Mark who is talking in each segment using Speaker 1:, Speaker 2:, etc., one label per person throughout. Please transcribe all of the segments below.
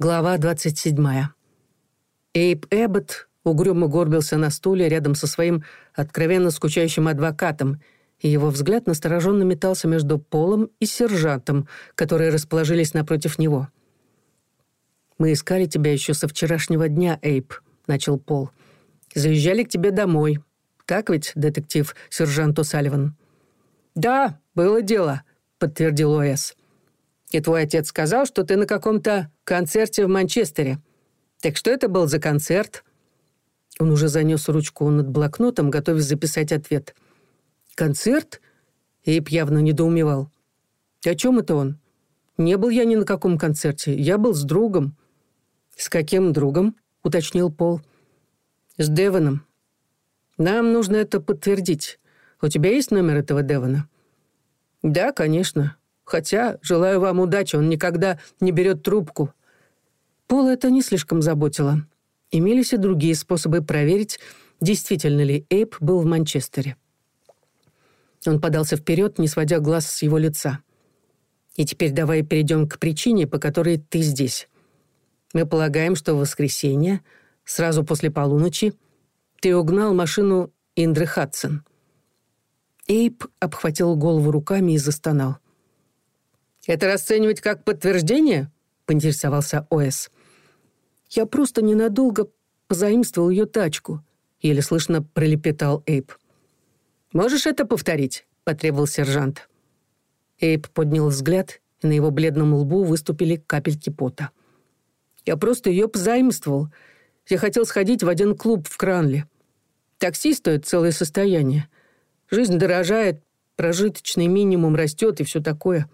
Speaker 1: Глава 27. Эйп Эббот угрюмо горбился на стуле рядом со своим откровенно скучающим адвокатом, и его взгляд настороженно метался между Полом и сержантом, которые расположились напротив него. «Мы искали тебя еще со вчерашнего дня, Эйп», — начал Пол. «Заезжали к тебе домой. Так ведь, детектив сержант О'Салливан?» «Да, было дело», — подтвердил О.С. И твой отец сказал, что ты на каком-то концерте в Манчестере. Так что это был за концерт?» Он уже занес ручку над блокнотом, готовясь записать ответ. «Концерт?» Эйп явно недоумевал. «О чем это он?» «Не был я ни на каком концерте. Я был с другом». «С каким другом?» — уточнил Пол. «С хотя желаю вам удачи, он никогда не берет трубку». Пола это не слишком заботило. Имелись и другие способы проверить, действительно ли Эйп был в Манчестере. Он подался вперед, не сводя глаз с его лица. «И теперь давай перейдем к причине, по которой ты здесь. Мы полагаем, что в воскресенье, сразу после полуночи, ты угнал машину Индры Хадсон». Эйп обхватил голову руками и застонал. Это расценивать как подтверждение?» — поинтересовался Оэс. «Я просто ненадолго позаимствовал ее тачку», — еле слышно пролепетал Эйп. «Можешь это повторить?» — потребовал сержант. Эйп поднял взгляд, и на его бледном лбу выступили капельки пота. «Я просто ее позаимствовал. Я хотел сходить в один клуб в Кранле. Такси стоит целое состояние. Жизнь дорожает, прожиточный минимум растет и все такое».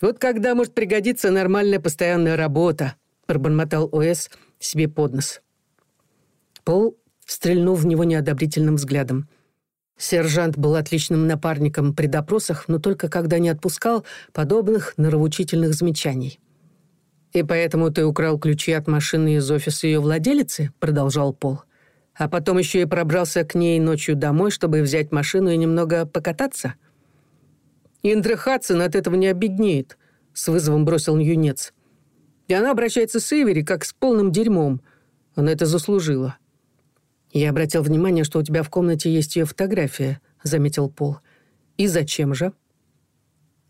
Speaker 1: Вот когда, может пригодиться нормальная постоянная работа», — пробормотал О.С. себе под нос. Пол стрельнул в него неодобрительным взглядом. Сержант был отличным напарником при допросах, но только когда не отпускал подобных норовоучительных замечаний. «И поэтому ты украл ключи от машины из офиса ее владелицы?» — продолжал Пол. «А потом еще и пробрался к ней ночью домой, чтобы взять машину и немного покататься?» Индра Хадсон от этого не обеднеет», — с вызовом бросил юнец. «И она обращается с Эвери, как с полным дерьмом. Она это заслужила». «Я обратил внимание, что у тебя в комнате есть ее фотография», — заметил Пол. «И зачем же?»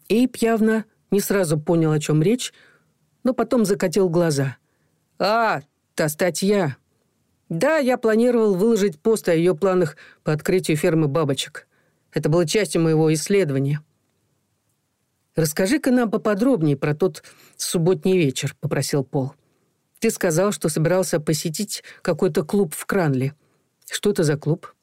Speaker 1: Эйп явно не сразу понял, о чем речь, но потом закатил глаза. «А, та статья!» «Да, я планировал выложить пост о ее планах по открытию фермы бабочек. Это было частью моего исследования». «Расскажи-ка нам поподробнее про тот субботний вечер», — попросил Пол. «Ты сказал, что собирался посетить какой-то клуб в Кранле. Что это за клуб?»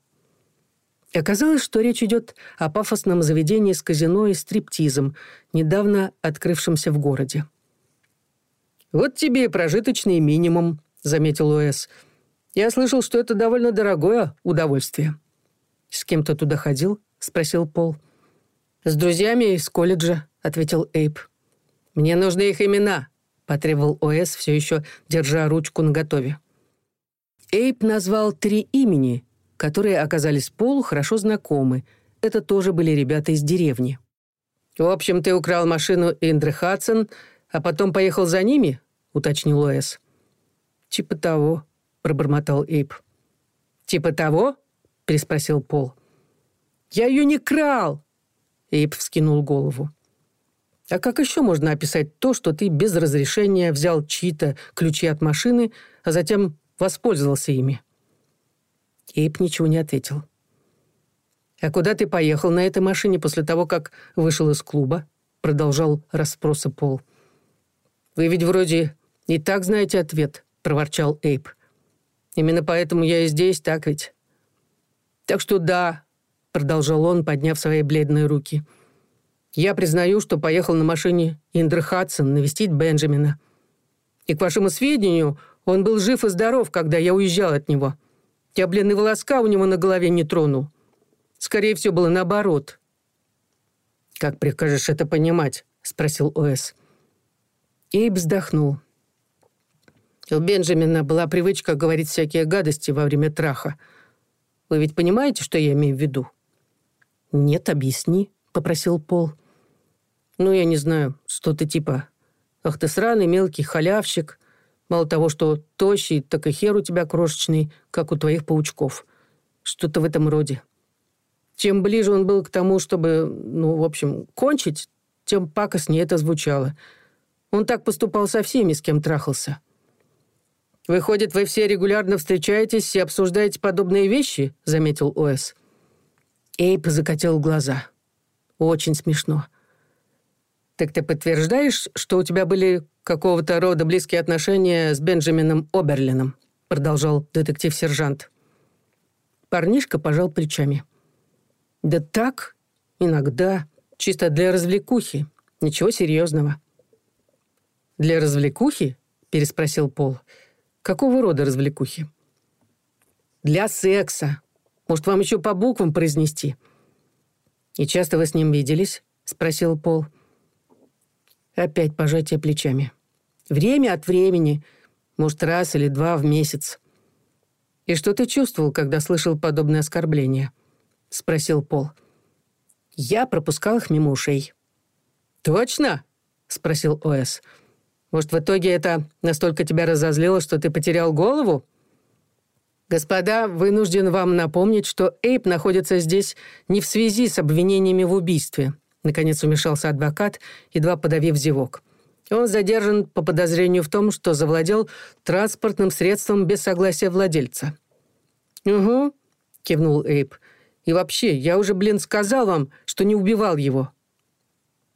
Speaker 1: И оказалось, что речь идет о пафосном заведении с казино и стриптизом, недавно открывшемся в городе. «Вот тебе и прожиточный минимум», — заметил Уэс. «Я слышал, что это довольно дорогое удовольствие». «С кем-то туда ходил?» — спросил Пол. «С друзьями из колледжа», ответил Эйб. «Мне нужны их имена», — потребовал ОС, все еще держа ручку наготове. Эйб назвал три имени, которые оказались Полу хорошо знакомы. Это тоже были ребята из деревни. «В общем, ты украл машину Индры Хадсон, а потом поехал за ними?» — уточнил Лоэс. «Типа того», — пробормотал Эйб. «Типа того?» — переспросил Пол. «Я ее не крал!» Эйб вскинул голову. А как еще можно описать то, что ты без разрешения взял чьи-то ключи от машины, а затем воспользовался ими?» Эйб ничего не ответил. «А куда ты поехал на этой машине после того, как вышел из клуба?» Продолжал расспросы Пол. «Вы ведь вроде и так знаете ответ», — проворчал Эйб. «Именно поэтому я и здесь, так ведь?» «Так что да», — продолжал он, подняв свои бледные руки, — я признаю, что поехал на машине Индры Хадсон навестить Бенджамина. И, к вашему сведению, он был жив и здоров, когда я уезжал от него. Я бледные волоска у него на голове не тронул. Скорее всего, было наоборот. «Как прикажешь это понимать?» — спросил О.С. Эйб вздохнул. У Бенджамина была привычка говорить всякие гадости во время траха. Ну, я не знаю, что-то типа «Ах ты сраный мелкий халявщик», мало того, что тощий, так и хер у тебя крошечный, как у твоих паучков. Что-то в этом роде. Чем ближе он был к тому, чтобы, ну, в общем, кончить, тем пакостнее это звучало. Он так поступал со всеми, с кем трахался. «Выходит, вы все регулярно встречаетесь и обсуждаете подобные вещи?» — заметил Оэс. Эйп закатил глаза. «Очень смешно». Так ты подтверждаешь, что у тебя были какого-то рода близкие отношения с Бенджамином Оберлином?» Продолжал детектив-сержант. Парнишка пожал плечами. «Да так, иногда, чисто для развлекухи, ничего серьезного». «Для развлекухи?» — переспросил Пол. «Какого рода развлекухи?» «Для секса. Может, вам еще по буквам произнести?» «И часто вы с ним виделись?» — спросил Пол. «Пол» опять пожатие плечами. Время от времени, может, раз или два в месяц. «И что ты чувствовал, когда слышал подобное оскорбление?» — спросил Пол. Я пропускал их мимо ушей. «Точно?» — спросил О.С. «Может, в итоге это настолько тебя разозлило, что ты потерял голову?» «Господа, вынужден вам напомнить, что Эйп находится здесь не в связи с обвинениями в убийстве», Наконец умешался адвокат, едва подавив зевок. Он задержан по подозрению в том, что завладел транспортным средством без согласия владельца. «Угу», — кивнул Эйб. «И вообще, я уже, блин, сказал вам, что не убивал его».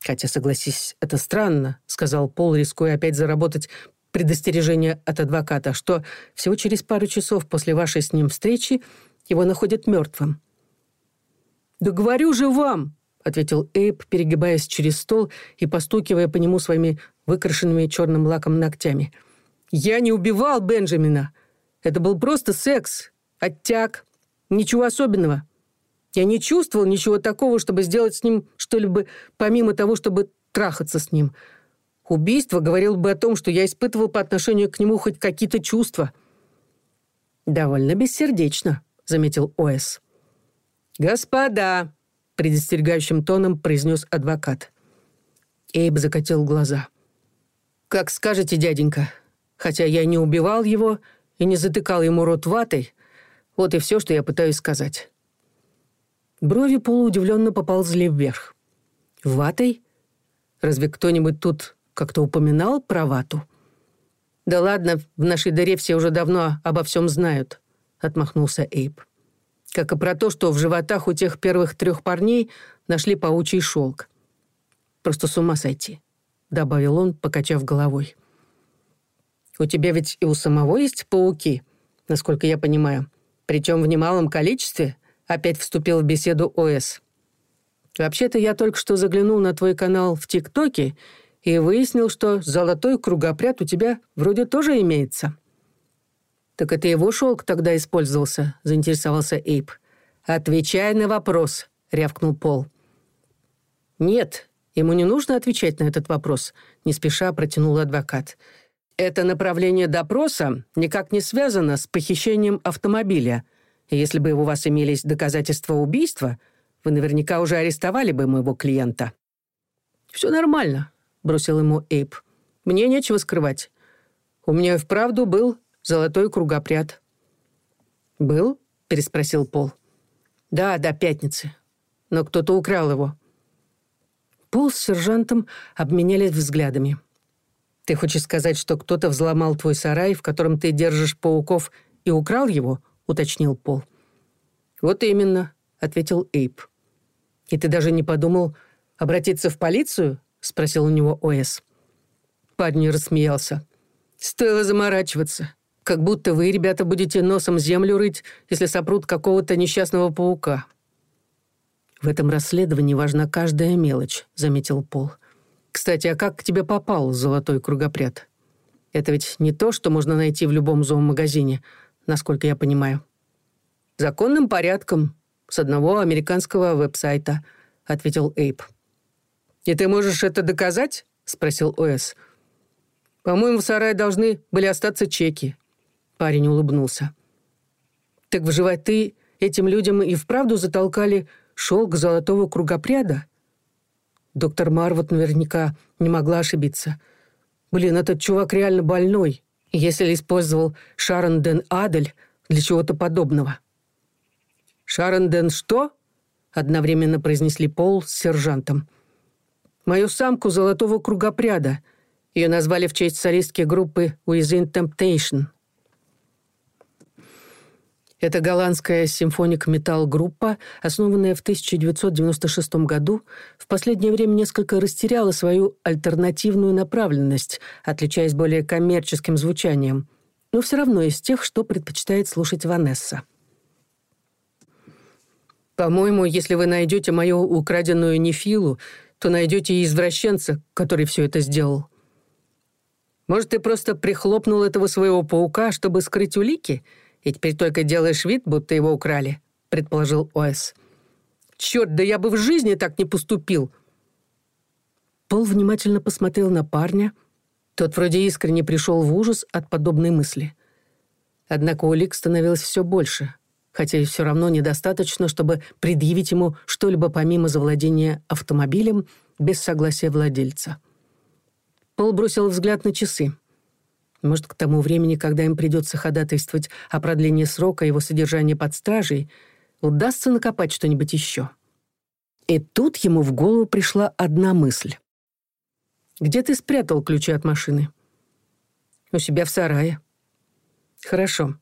Speaker 1: «Хотя, согласись, это странно», — сказал Пол, рискуя опять заработать предостережение от адвоката, что всего через пару часов после вашей с ним встречи его находят мертвым. «Да говорю же вам!» ответил Эйб, перегибаясь через стол и постукивая по нему своими выкрашенными черным лаком ногтями. «Я не убивал Бенджамина! Это был просто секс, оттяг, ничего особенного. Я не чувствовал ничего такого, чтобы сделать с ним что-либо, помимо того, чтобы трахаться с ним. Убийство говорило бы о том, что я испытывал по отношению к нему хоть какие-то чувства». «Довольно бессердечно», — заметил Оэс. «Господа!» предостерегающим тоном произнес адвокат. Эйб закатил глаза. «Как скажете, дяденька, хотя я не убивал его и не затыкал ему рот ватой, вот и все, что я пытаюсь сказать». Брови полуудивленно поползли вверх. «Ватой? Разве кто-нибудь тут как-то упоминал про вату?» «Да ладно, в нашей дыре все уже давно обо всем знают», — отмахнулся Эйб как и про то, что в животах у тех первых трех парней нашли паучий шелк. «Просто с ума сойти», — добавил он, покачав головой. «У тебя ведь и у самого есть пауки, насколько я понимаю. Причем в немалом количестве», — опять вступил в беседу ОС. «Вообще-то я только что заглянул на твой канал в ТикТоке и выяснил, что золотой кругопряд у тебя вроде тоже имеется». «Так это его шелк тогда использовался?» — заинтересовался Эйп. «Отвечай на вопрос», — рявкнул Пол. «Нет, ему не нужно отвечать на этот вопрос», — не спеша протянул адвокат. «Это направление допроса никак не связано с похищением автомобиля. если бы у вас имелись доказательства убийства, вы наверняка уже арестовали бы моего клиента». «Все нормально», — бросил ему Эйп. «Мне нечего скрывать. У меня вправду был золотой кругопряд». «Был?» — переспросил Пол. «Да, до пятницы. Но кто-то украл его». Пол с сержантом обменялись взглядами. «Ты хочешь сказать, что кто-то взломал твой сарай, в котором ты держишь пауков, и украл его?» — уточнил Пол. «Вот именно», — ответил Эйп. «И ты даже не подумал обратиться в полицию?» — спросил у него как будто вы, ребята, будете носом землю рыть, если сопрут какого-то несчастного паука». «В этом расследовании важна каждая мелочь», — заметил Пол. «Кстати, а как к тебе попал золотой кругопряд? Это ведь не то, что можно найти в любом зоомагазине, насколько я понимаю». «Законным порядком, с одного американского веб-сайта», — ответил Эйп. «И ты можешь это доказать?» — спросил О.С. «По-моему, в сарае должны были остаться чеки. Парень улыбнулся. «Так в животы этим людям и вправду затолкали шелк золотого кругопряда?» Доктор Марвот наверняка не могла ошибиться. Блин, этот чувак реально больной, если использовал Шарон Ден Адель для чего-то подобного. «Шарон Ден что?» — одновременно произнесли Пол с сержантом. «Мою самку золотого кругопряда. Ее назвали в честь солистки группы Within Temptation». Это голландская симфоник метал группа основанная в 1996 году, в последнее время несколько растеряла свою альтернативную направленность, отличаясь более коммерческим звучанием, но все равно из тех, что предпочитает слушать Ванесса. По-моему, если вы найдете мою украденную нефилу, то найдете и извращенца, который все это сделал. Может, ты просто прихлопнул этого своего паука, чтобы скрыть улики — и теперь только делаешь вид, будто его украли», — предположил Оэс. «Черт, да я бы в жизни так не поступил!» Пол внимательно посмотрел на парня. Тот вроде искренне пришел в ужас от подобной мысли. Однако улик становилось все больше, хотя и все равно недостаточно, чтобы предъявить ему что-либо помимо завладения автомобилем без согласия владельца. Пол бросил взгляд на часы. Может, к тому времени, когда им придется ходатайствовать о продлении срока его содержания под стражей, удастся накопать что-нибудь еще. И тут ему в голову пришла одна мысль. «Где ты спрятал ключи от машины?» «У себя в сарае». «Хорошо.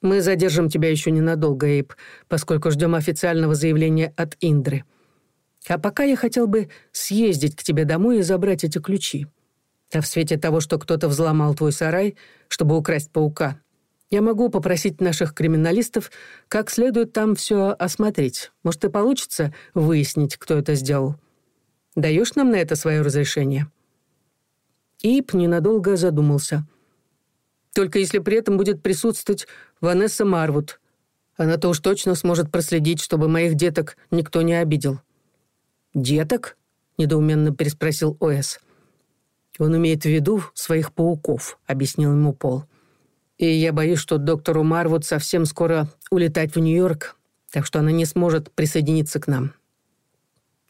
Speaker 1: Мы задержим тебя еще ненадолго, Эйп, поскольку ждем официального заявления от Индры. А пока я хотел бы съездить к тебе домой и забрать эти ключи». А в свете того, что кто-то взломал твой сарай, чтобы украсть паука, я могу попросить наших криминалистов как следует там все осмотреть. Может, и получится выяснить, кто это сделал. Даешь нам на это свое разрешение?» Ип ненадолго задумался. «Только если при этом будет присутствовать Ванесса Марвуд. Она-то уж точно сможет проследить, чтобы моих деток никто не обидел». «Деток?» — недоуменно переспросил Оэс. Он имеет в виду своих пауков», — объяснил ему Пол. «И я боюсь, что доктору Марвуд совсем скоро улетать в Нью-Йорк, так что она не сможет присоединиться к нам».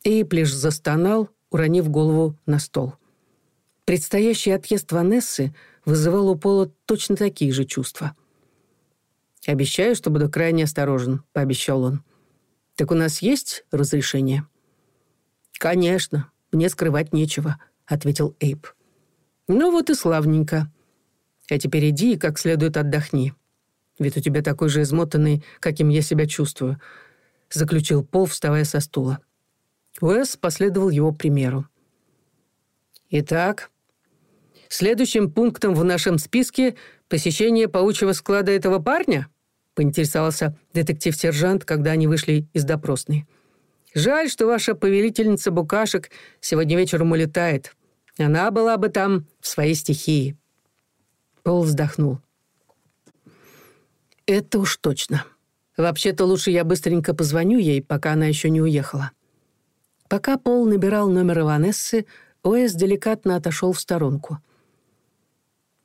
Speaker 1: лишь застонал, уронив голову на стол. Предстоящий отъезд Ванессы вызывал у Пола точно такие же чувства. «Обещаю, что буду крайне осторожен», — пообещал он. «Так у нас есть разрешение?» «Конечно, мне скрывать нечего», — ответил Эйп. «Ну вот и славненько. А теперь иди и как следует отдохни. Ведь у тебя такой же измотанный, каким я себя чувствую», — заключил Пол, вставая со стула. Уэс последовал его примеру. «Итак, следующим пунктом в нашем списке посещение паучьего склада этого парня?» — поинтересовался детектив-сержант, когда они вышли из допросной. Жаль, что ваша повелительница букашек сегодня вечером улетает. Она была бы там в своей стихии. Пол вздохнул. Это уж точно. Вообще-то лучше я быстренько позвоню ей, пока она еще не уехала. Пока Пол набирал номер Иванессы, Уэс деликатно отошел в сторонку.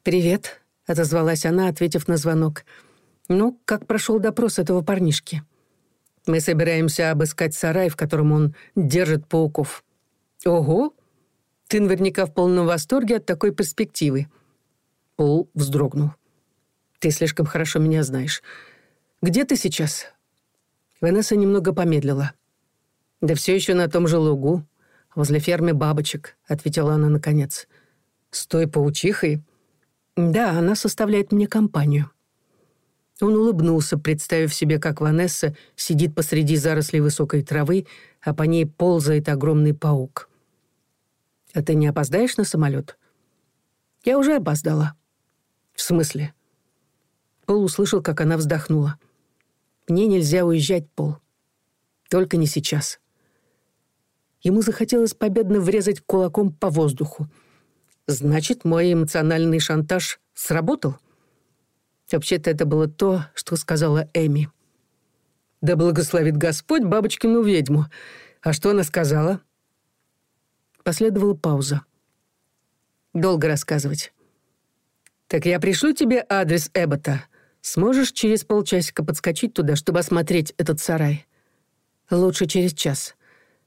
Speaker 1: «Привет», — отозвалась она, ответив на звонок. «Ну, как прошел допрос этого парнишки?» «Мы собираемся обыскать сарай, в котором он держит пауков». «Ого!» Тынвар в полном восторге от такой перспективы. Пол вздрогнул. «Ты слишком хорошо меня знаешь. Где ты сейчас?» Ванесса немного помедлила. «Да все еще на том же лугу, возле фермы бабочек», — ответила она наконец. «С той паучихой?» «Да, она составляет мне компанию». Он улыбнулся, представив себе, как Ванесса сидит посреди зарослей высокой травы, а по ней ползает огромный паук. «А ты не опоздаешь на самолет?» «Я уже опоздала». «В смысле?» Пол услышал, как она вздохнула. «Мне нельзя уезжать, Пол. Только не сейчас». Ему захотелось победно врезать кулаком по воздуху. «Значит, мой эмоциональный шантаж сработал?» Вообще-то это было то, что сказала Эми. «Да благословит Господь бабочкину ведьму. А что она сказала?» Последовала пауза. «Долго рассказывать». «Так я пришлю тебе адрес Эббота. Сможешь через полчасика подскочить туда, чтобы осмотреть этот сарай?» «Лучше через час.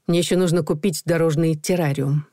Speaker 1: Мне еще нужно купить дорожный террариум».